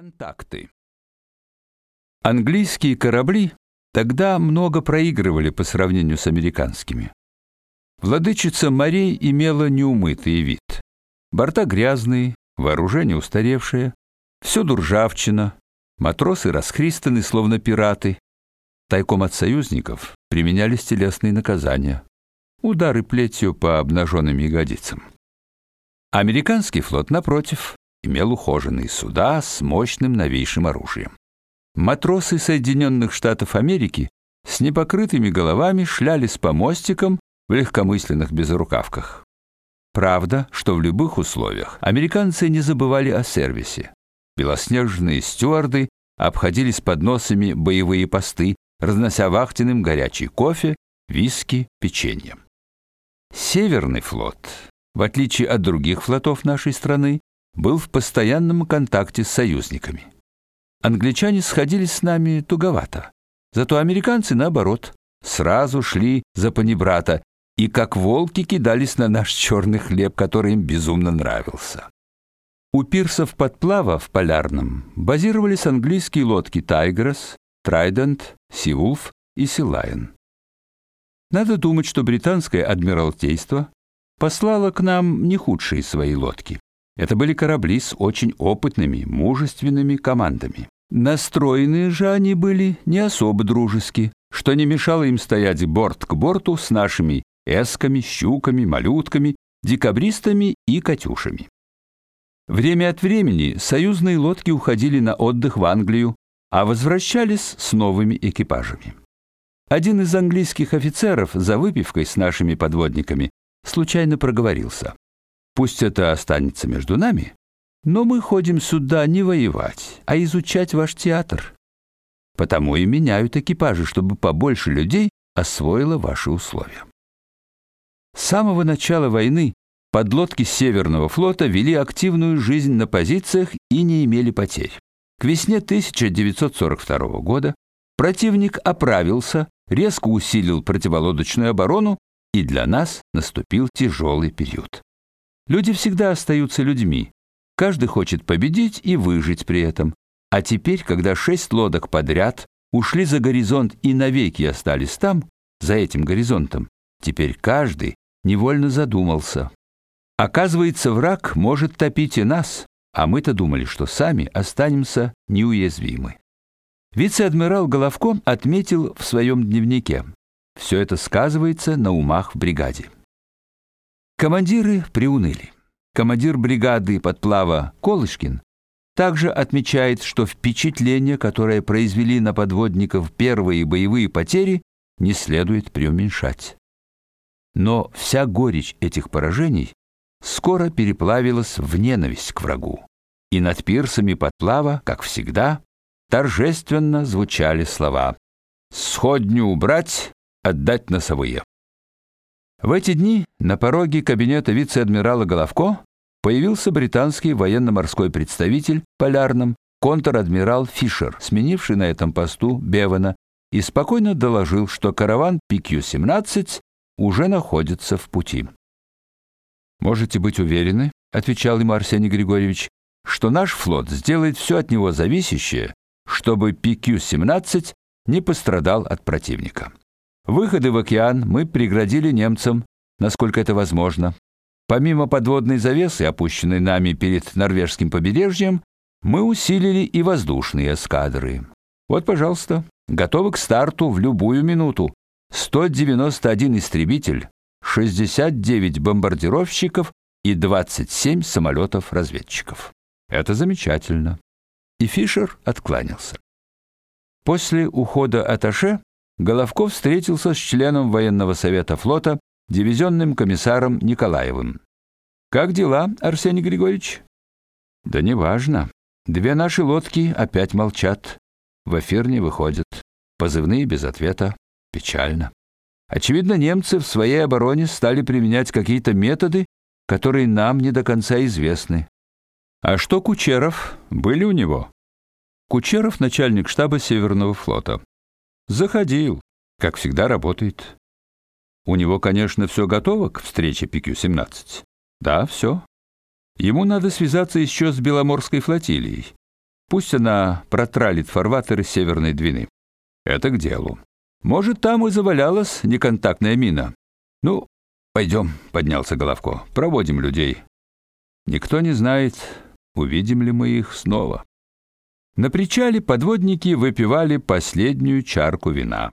Контакты. Английские корабли тогда много проигрывали по сравнению с американскими. Владычица морей имела неумытый вид. Борта грязные, вооружение устаревшее, всюду ржавчина, матросы расхристаны, словно пираты. Тайком от союзников применялись телесные наказания, удары плетью по обнаженным ягодицам. Американский флот, напротив, имел ухоженные суда с мощным новейшим оружием. Матросы Соединенных Штатов Америки с непокрытыми головами шлялись по мостикам в легкомысленных безрукавках. Правда, что в любых условиях американцы не забывали о сервисе. Белоснежные стюарды обходили с подносами боевые посты, разнося вахтенным горячий кофе, виски, печенье. Северный флот, в отличие от других флотов нашей страны, был в постоянном контакте с союзниками. Англичане сходились с нами туговато, зато американцы наоборот сразу шли за панибрата и как волки кидались на наш черный хлеб, который им безумно нравился. У пирсов подплава в Полярном базировались английские лодки Тайгрес, Трайдент, Сиулф и Силайн. Надо думать, что британское адмиралтейство послало к нам не худшие свои лодки. Это были корабли с очень опытными, мужественными командами. Настроенные же они были не особо дружески, что не мешало им стоять борт к борту с нашими эсками, щуками, малютками, декабристами и катюшами. Время от времени союзные лодки уходили на отдых в Англию, а возвращались с новыми экипажами. Один из английских офицеров за выпивкой с нашими подводниками случайно проговорился. Пусть это останется между нами, но мы ходим сюда не воевать, а изучать ваш театр. Потому и меняют экипажи, чтобы побольше людей освоило ваши условия. С самого начала войны подлодки Северного флота вели активную жизнь на позициях и не имели потерь. К весне 1942 года противник оправился, резко усилил противолодочную оборону, и для нас наступил тяжелый период. Люди всегда остаются людьми. Каждый хочет победить и выжить при этом. А теперь, когда шесть лодок подряд ушли за горизонт и навеки остались там, за этим горизонтом, теперь каждый невольно задумался. Оказывается, враг может топить и нас, а мы-то думали, что сами останемся неуязвимы. Вице-адмирал Головко отметил в своем дневнике: все это сказывается на умах в бригаде. Командиры приуныли. Командир бригады подплава Колышкин также отмечает, что впечатление, которое произвели на подводников первые боевые потери, не следует преуменьшать. Но вся горечь этих поражений скоро переплавилась в ненависть к врагу. И над пирсами подплава, как всегда, торжественно звучали слова: "Сходню убрать, отдать носовые". В эти дни на пороге кабинета вице-адмирала Головко появился британский военно-морской представитель полярным контр-адмирал Фишер, сменивший на этом посту Бевана, и спокойно доложил, что караван PQ-17 уже находится в пути. Можете быть уверены, отвечал ему Арсений Григорьевич, что наш флот сделает все от него зависящее, чтобы PQ-17 не пострадал от противника. Выходы в океан мы преградили немцам, насколько это возможно. Помимо подводной завесы, опущенной нами перед норвежским побережьем, мы усилили и воздушные эскадры. Вот, пожалуйста, готовы к старту в любую минуту. 191 истребитель, 69 бомбардировщиков и 27 самолетов-разведчиков. Это замечательно. И Фишер откланялся. После ухода аташе Головков встретился с членом военного совета флота, дивизионным комиссаром Николаевым. Как дела, Арсений Григорьевич? Да неважно. Две наши лодки опять молчат. В эфир не выходят. Позывные без ответа. Печально. Очевидно, немцы в своей обороне стали применять какие-то методы, которые нам не до конца известны. А что Кучеров? Были у него? Кучеров начальник штаба Северного флота. Заходил, как всегда работает. У него, конечно, все готово к встрече PQ-17. Да, все. Ему надо связаться еще с Беломорской флотилией. Пусть она протралит фарватеры Северной Двины. Это к делу. Может, там и завалялась неконтактная мина. Ну, пойдем, поднялся Головко. Проводим людей. Никто не знает, увидим ли мы их снова. На причале подводники выпивали последнюю чарку вина.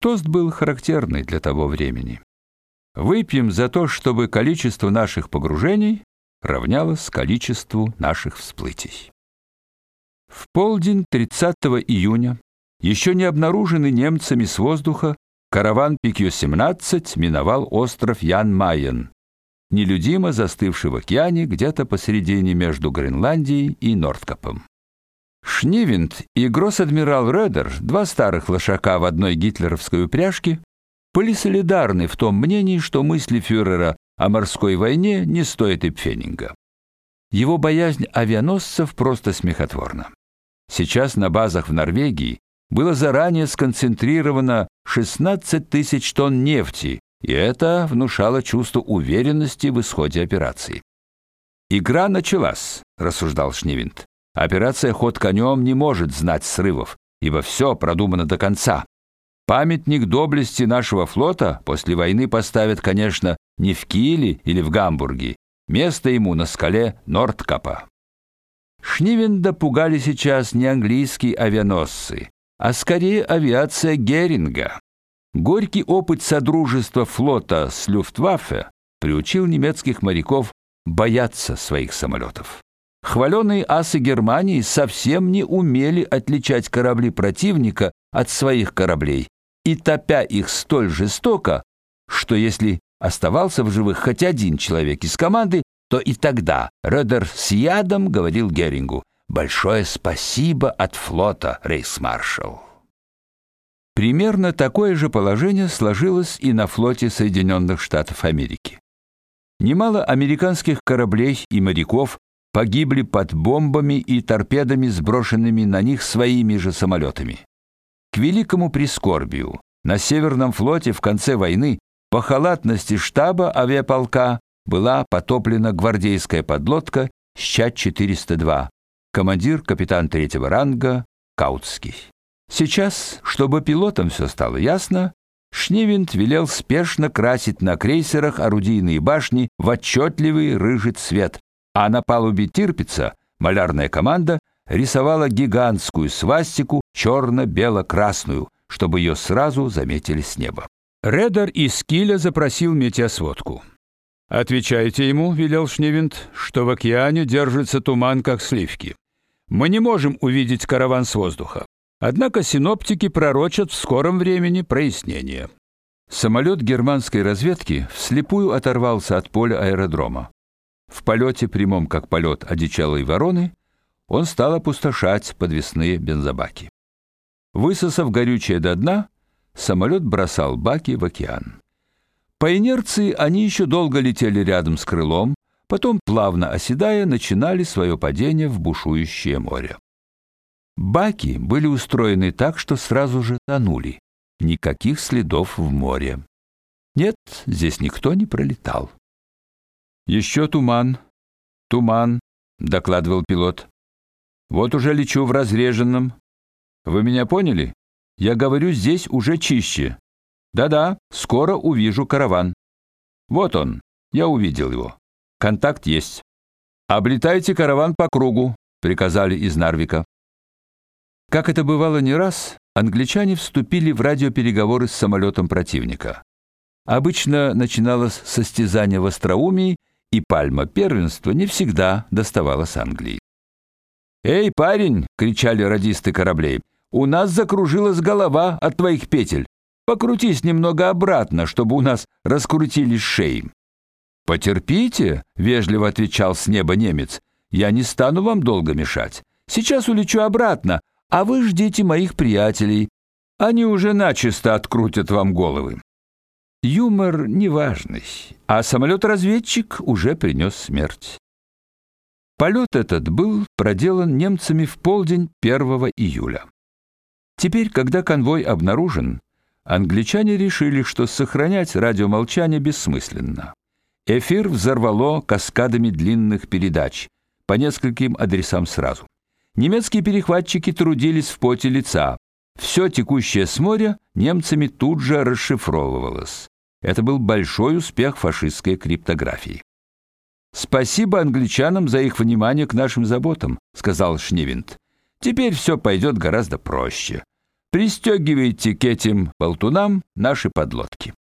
Тост был характерный для того времени. Выпьем за то, чтобы количество наших погружений равнялось количеству наших всплытий. В полдень 30 июня, еще не обнаруженный немцами с воздуха, караван Пикью-17 миновал остров Ян-Майен, нелюдимо застывший в океане где-то посередине между Гренландией и Нордкапом. Шнивинд и гросс-адмирал Редер, два старых лошака в одной гитлеровской упряжке, были солидарны в том мнении, что мысли фюрера о морской войне не стоят и пфенинга. Его боязнь авианосцев просто смехотворна. Сейчас на базах в Норвегии было заранее сконцентрировано 16 тысяч тонн нефти, и это внушало чувство уверенности в исходе операции. Игра началась, рассуждал Шнивинд. Операция ход конем не может знать срывов, ибо все продумано до конца. Памятник доблести нашего флота после войны поставят, конечно, не в Киле или в Гамбурге. Место ему на скале Нордкапа. Шнивенда пугали сейчас не английские авианосцы, а скорее авиация Геринга. Горький опыт содружества флота с Люфтваффе приучил немецких моряков бояться своих самолетов. Хваленые асы Германии совсем не умели отличать корабли противника от своих кораблей и топя их столь жестоко, что если оставался в живых хоть один человек из команды, то и тогда Редер с ядом говорил Герингу: "Большое спасибо от флота, рейхсмаршал". Примерно такое же положение сложилось и на флоте Соединенных Штатов Америки. Немало американских кораблей и моряков погибли под бомбами и торпедами, сброшенными на них своими же самолетами. К великому прискорбию на Северном флоте в конце войны по халатности штаба авиаполка была потоплена гвардейская подлодка Ща-402. Командир капитан третьего ранга Каутский. Сейчас, чтобы пилотам все стало ясно, Шневинт велел спешно красить на крейсерах орудийные башни в отчетливый рыжий цвет, а на палубе Тирпица малярная команда рисовала гигантскую свастику черно-бело-красную, чтобы ее сразу заметили с неба. Редер из Киля запросил метеосводку. Отвечайте ему, велел Шневинт, что в океане держится туман как сливки. Мы не можем увидеть караван с воздуха. Однако синоптики пророчат в скором времени прояснение. Самолет германской разведки вслепую оторвался от поля аэродрома. В полете прямом как полет одичалой вороны, он стал опустошать подвесные бензобаки. Высосав горючее до дна, самолет бросал баки в океан. По инерции они еще долго летели рядом с крылом, потом плавно оседая, начинали свое падение в бушующее море. Баки были устроены так, что сразу же тонули. Никаких следов в море. Нет, здесь никто не пролетал. Еще туман. Туман, докладывал пилот. Вот уже лечу в разреженном. Вы меня поняли? Я говорю, здесь уже чище. Да-да, скоро увижу караван. Вот он. Я увидел его. Контакт есть. Облетайте караван по кругу, приказали из Нарвика. Как это бывало не раз, англичане вступили в радиопереговоры с самолетом противника. Обычно начиналось состязание в остроумии и пальма первенства не всегда доставалась Англии. "Эй, парень!" кричали радисты кораблей. "У нас закружилась голова от твоих петель. Покрутись немного обратно, чтобы у нас раскрутились шеи". "Потерпите", вежливо отвечал с неба немец. "Я не стану вам долго мешать. Сейчас улечу обратно, а вы ждите моих приятелей. Они уже начисто открутят вам головы". Юмор неважный, а самолет-разведчик уже принес смерть. Полет этот был проделан немцами в полдень 1 июля. Теперь, когда конвой обнаружен, англичане решили, что сохранять радиомолчание бессмысленно. Эфир взорвало каскадами длинных передач по нескольким адресам сразу. немецкие перехватчики трудились в поте лица. Все текущее с моря немцами тут же расшифровывалось. Это был большой успех фашистской криптографии. Спасибо англичанам за их внимание к нашим заботам, сказал Шневинт. Теперь все пойдет гораздо проще. Пристегивайте к этим болтунам наши подлодки.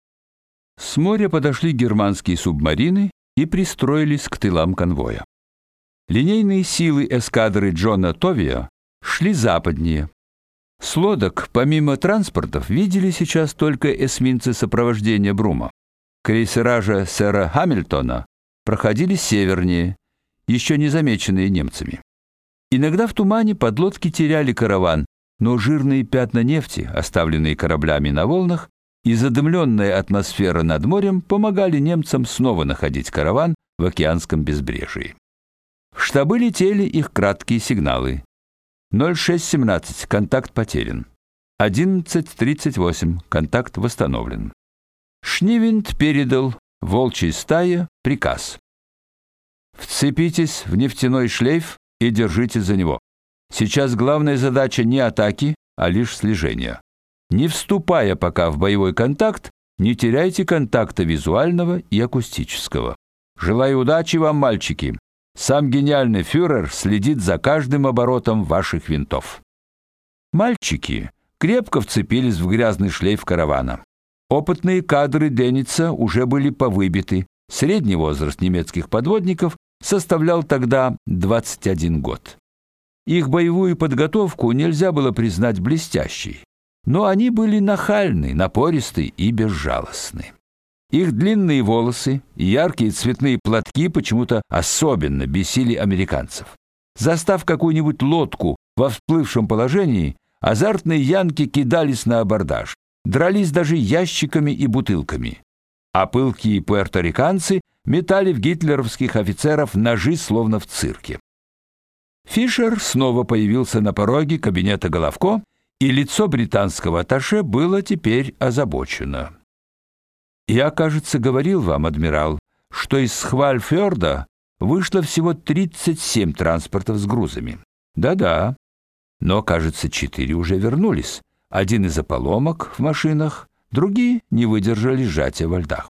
С моря подошли германские субмарины и пристроились к тылам конвоя. Линейные силы эскадры Джона Товия шли западнее. С лодок, помимо транспортов, видели сейчас только эсминцы сопровождения Брума. Крейсера же сэра Хамильтона проходили севернее, еще не замеченные немцами. Иногда в тумане подлодки теряли караван, но жирные пятна нефти, оставленные кораблями на волнах, и задымленная атмосфера над морем помогали немцам снова находить караван в океанском безбрежии. В штабы летели их краткие сигналы. 0617 контакт потерян. 1138 контакт восстановлен. Шнивинд передал волчьей стае приказ: Вцепитесь в нефтяной шлейф и держите за него. Сейчас главная задача не атаки, а лишь слежения. Не вступая пока в боевой контакт, не теряйте контакта визуального и акустического. Желаю удачи вам, мальчики. Сам гениальный фюрер следит за каждым оборотом ваших винтов. Мальчики крепко вцепились в грязный шлейф каравана. Опытные кадры Деница уже были повыбиты. Средний возраст немецких подводников составлял тогда 21 год. Их боевую подготовку нельзя было признать блестящей, но они были нахальны, напористы и безжалостны. Их длинные волосы и яркие цветные платки почему-то особенно бесили американцев. Застав какую-нибудь лодку во всплывшем положении, азартные янки кидались на абордаж, дрались даже ящиками и бутылками. А пылкие пуэрториканцы метали в гитлеровских офицеров ножи словно в цирке. Фишер снова появился на пороге кабинета Головко, и лицо британского атташе было теперь озабочено. Я, кажется, говорил вам, адмирал, что из Хвальфёрда вышло всего 37 транспортов с грузами. Да-да. Но, кажется, четыре уже вернулись. Один из-за поломок в машинах, другие не выдержали сжатия во льдах.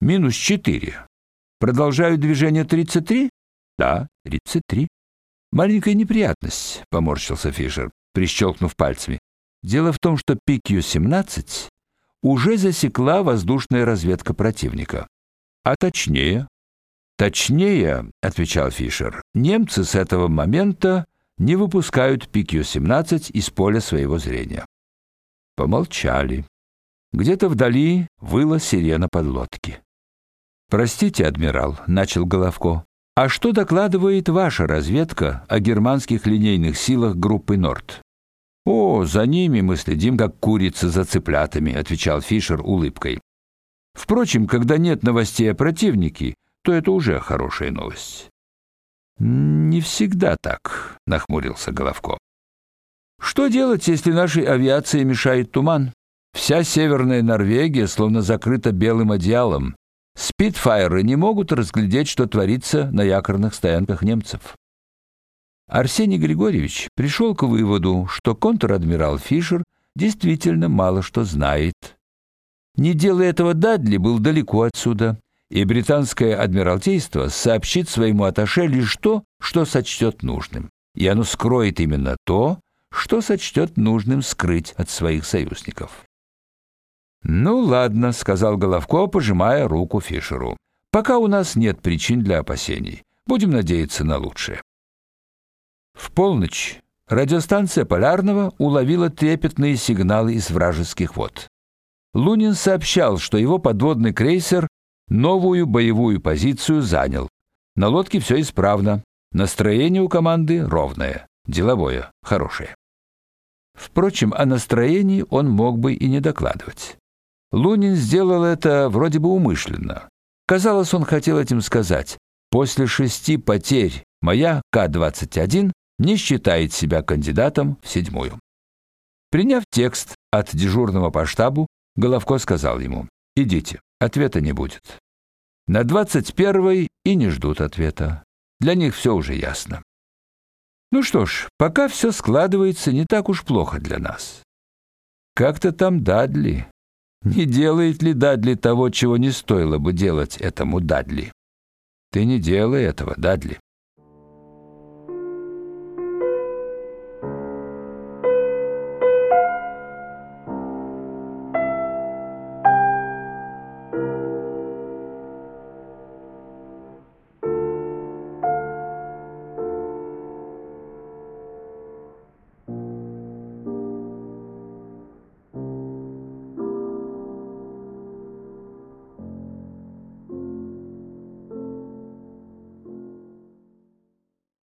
Минус четыре. Продолжают движение 33? Да, 33. Маленькая неприятность, поморщился Фишер, прищелкнув пальцами. Дело в том, что PQ-17 уже засекла воздушная разведка противника. А точнее, точнее, отвечал Фишер. Немцы с этого момента не выпускают PQ-17 из поля своего зрения. Помолчали. Где-то вдали выла сирена подлодки. Простите, адмирал, начал Головко. А что докладывает ваша разведка о германских линейных силах группы Норд? О, за ними мы следим как курица за цыплятами, отвечал Фишер улыбкой. Впрочем, когда нет новостей о противнике, то это уже хорошая новость. Не всегда так, нахмурился Головко. Что делать, если нашей авиации мешает туман? Вся северная Норвегия словно закрыта белым одеялом. Спитфайры не могут разглядеть, что творится на якорных стоянках немцев. Арсений Григорьевич пришел к выводу, что контр-адмирал Фишер действительно мало что знает. Не делая этого, Дадли был далеко отсюда, и британское адмиралтейство сообщит своему атташе лишь то, что сочтет нужным. И оно скроет именно то, что сочтет нужным скрыть от своих союзников. Ну ладно, сказал Головко, пожимая руку Фишеру. Пока у нас нет причин для опасений. Будем надеяться на лучшее. В полночь радиостанция Полярного уловила трепетные сигналы из вражеских вод. Лунин сообщал, что его подводный крейсер новую боевую позицию занял. На лодке все исправно. Настроение у команды ровное, деловое, хорошее. Впрочем, о настроении он мог бы и не докладывать. Лунин сделал это вроде бы умышленно. Казалось, он хотел этим сказать: после шести потерь моя К-21 не считает себя кандидатом в седьмую. Приняв текст от дежурного по штабу, Головко сказал ему: "Идите, ответа не будет. На двадцать первой и не ждут ответа. Для них все уже ясно". Ну что ж, пока все складывается не так уж плохо для нас. Как-то там Дадли. Не делает ли Дадли того, чего не стоило бы делать этому Дадли? Ты не делай этого, Дадли.